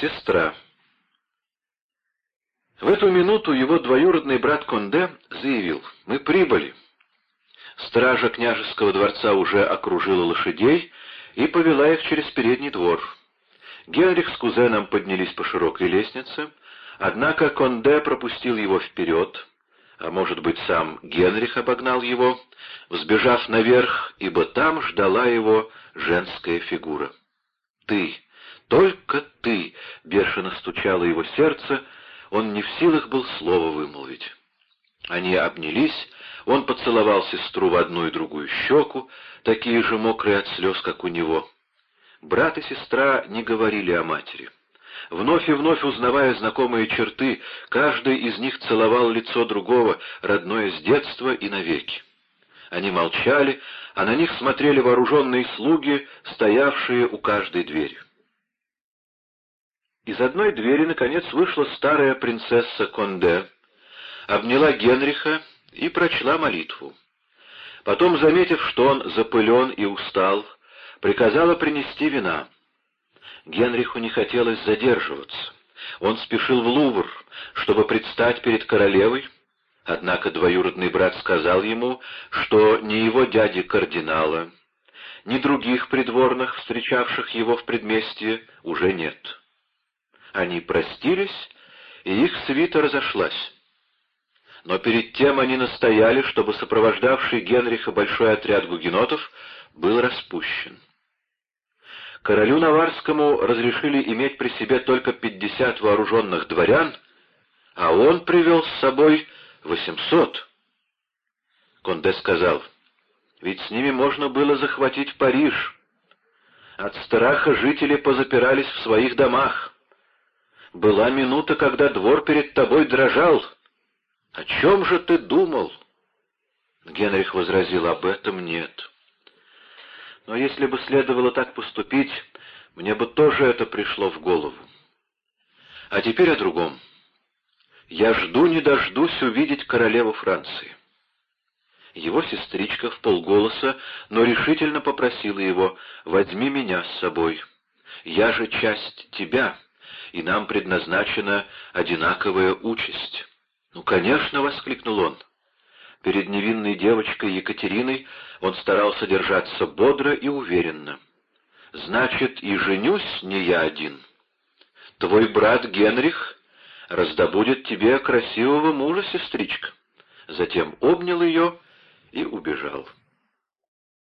Сестра. В эту минуту его двоюродный брат Конде заявил «Мы прибыли». Стража княжеского дворца уже окружила лошадей и повела их через передний двор. Генрих с кузеном поднялись по широкой лестнице, однако Конде пропустил его вперед, а может быть сам Генрих обогнал его, взбежав наверх, ибо там ждала его женская фигура. «Ты, только ты!» — бешено стучало его сердце, он не в силах был слова вымолвить. Они обнялись, он поцеловал сестру в одну и другую щеку, такие же мокрые от слез, как у него. Брат и сестра не говорили о матери. Вновь и вновь узнавая знакомые черты, каждый из них целовал лицо другого, родное с детства и навеки. Они молчали, а на них смотрели вооруженные слуги, стоявшие у каждой двери. Из одной двери, наконец, вышла старая принцесса Конде, обняла Генриха и прочла молитву. Потом, заметив, что он запылен и устал, приказала принести вина. Генриху не хотелось задерживаться. Он спешил в Лувр, чтобы предстать перед королевой, однако двоюродный брат сказал ему, что ни его дяди кардинала, ни других придворных, встречавших его в предместье, уже нет. Они простились, и их свита разошлась. Но перед тем они настояли, чтобы сопровождавший Генриха большой отряд гугенотов был распущен. Королю Наварскому разрешили иметь при себе только пятьдесят вооруженных дворян, а он привел с собой восемьсот. Конде сказал, ведь с ними можно было захватить Париж. От страха жители позапирались в своих домах. Была минута, когда двор перед тобой дрожал. О чем же ты думал? Генрих возразил, об этом нет. Но если бы следовало так поступить, мне бы тоже это пришло в голову. А теперь о другом. Я жду не дождусь увидеть королеву Франции. Его сестричка в полголоса, но решительно попросила его, «Возьми меня с собой. Я же часть тебя» и нам предназначена одинаковая участь. «Ну, конечно!» — воскликнул он. Перед невинной девочкой Екатериной он старался держаться бодро и уверенно. «Значит, и женюсь не я один. Твой брат Генрих раздобудет тебе красивого мужа, сестричка». Затем обнял ее и убежал.